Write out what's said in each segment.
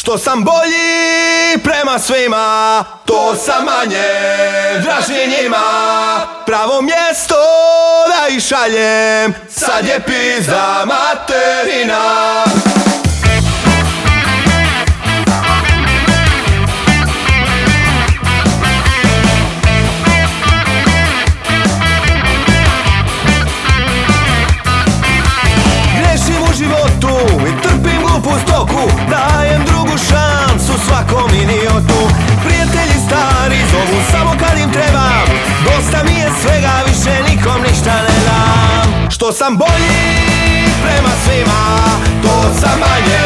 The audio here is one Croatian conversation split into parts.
Što sam bolji prema svima To sam manje draži njima. Pravo mjesto da ih šaljem Sad je pizda materina Sam bolji prema svima To sam manje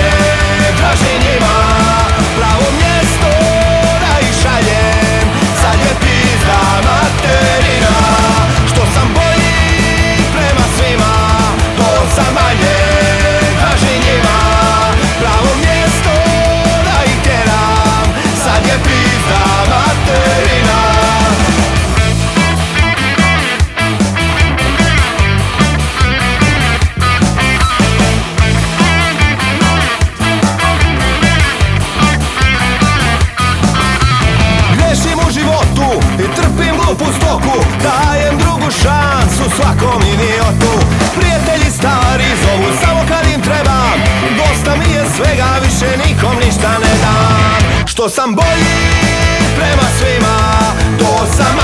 draži njima glupu stoku Dajem drugu šansu svakom idiotu. Prijatelji stari zovu samo kad im trebam Dosta mi je svega, više nikom ništa ne dam. Što sam bolji prema svima To sam